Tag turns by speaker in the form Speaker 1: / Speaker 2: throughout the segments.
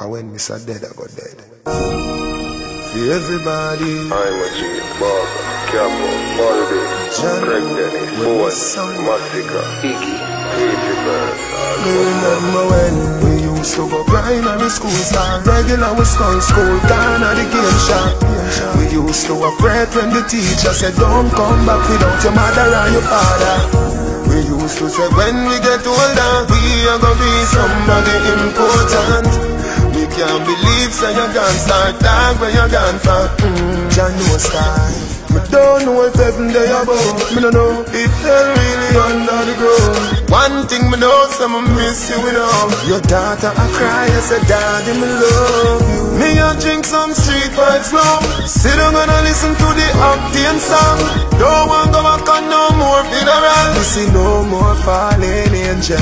Speaker 1: And when me say dead, I got dead. For everybody,
Speaker 2: I'm a G, Barker, Capo, Baldy,
Speaker 1: John,
Speaker 2: Craig Denny,
Speaker 1: when
Speaker 2: Ford,
Speaker 1: we sung-
Speaker 2: Iggy, Crazy Bird,
Speaker 1: me remember when we used to go primary school, start regular with school, school, down at the game shop. We used to operate when the teacher said, don't come back without your mother and your father. We used to say when we get older, we are gonna be somebody important. Can't believe say you gone start dog when you gone for mm, Jah know start. Me don't know if heaven they above. Me don't know if hell really under the ground. One thing me know, say me miss you enough. Your daughter I cry, I say daddy me love you. Me a drink some Street Vybz rum. Sit down and I listen to the Octane song. Don't want go back on no more funeral. Me see no more falling angel.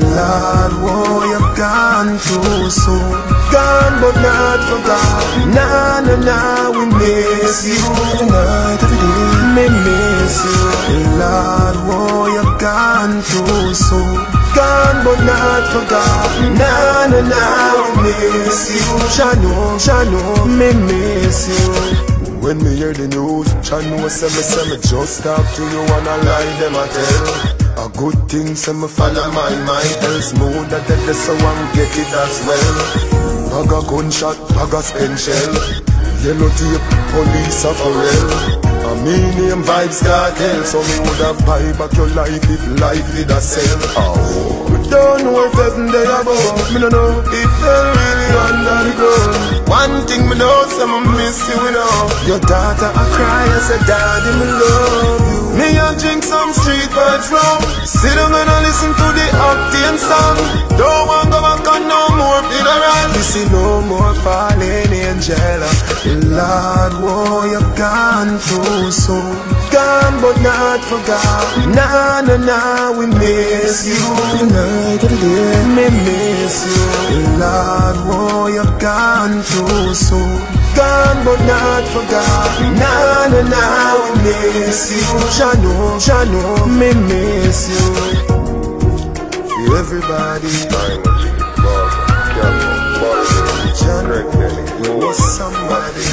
Speaker 1: Lord, whoa, you've gone too soon. Gone but not forgotten. Nah, nah, nah, we miss you tonight, every day. Me miss you. Lord, whoa, you've gone too soon. Gone but not forgotten. Nah, nah, nah, we miss you. Shano, Shano, me miss you. When me hear the news, Shano say me say me just talk to you and I lie them a tell. A good thing say me follow my mind, else mood that tell so I'm get it as well. Bag a gunshot, bag a spent shell. Yellow tape, police a for real. A me name Vybz Kartel, so me woulda buy back your life if life did a sell. Oh. Me don't know if heaven they above, me don't know if hell really under the ground. One thing me know, say me miss you enough. Your daughter I cry, I say daddy me love you. Me a drink some Street Vybz rum. Sit down and I listen to the Octane song. Don't want go back on no more funeral. You see no more falling angel. Lord, oh, whoa, you gone too soon. Gone but not forgotten. Nah, nah, nah, we miss you tonight, every day. Me miss you. Lord, oh, whoa, you gone too soon. Gone but not forgotten. Nah, nah, nah, miss you. Shano, Shano, me miss you. Everybody,
Speaker 2: Ford,
Speaker 1: miss somebody.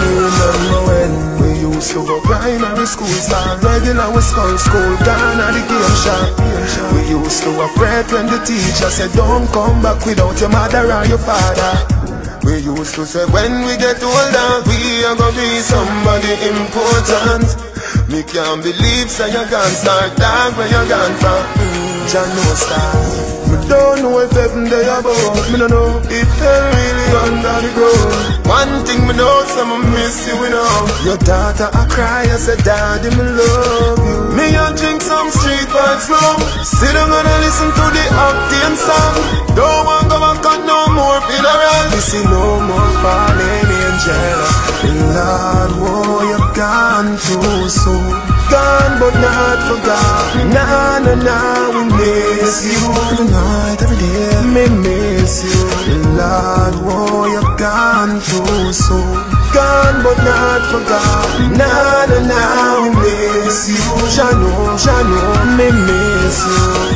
Speaker 1: Remember when we used to go primary school, start regular with school, school, at the game shop. We used to operate when the teacher said, don't come back without your mother or your father. We used to say when we get older, we are gonna be somebody important. Me can't believe say you gone start dog where you gone from. Mm, Jah know start. Me don't know if heaven they above. Me don't know if hell really under the ground. One thing me know, say me miss you enough. Your daughter I cry, I say daddy me love you. Me a drink some Street Vybz rum. Sit down and listen to the Octane song. Don't want go back on no more funeral. See no more falling angel. Lord, whoa, you've gone too soon. Gone but not forgotten. Nah, nah, nah, we miss you tonight, every day. Me miss you. Lord, whoa, you've gone too soon. Gone but not forgotten. Nah, nah, nah, we miss you. Shano, Shano, me miss you.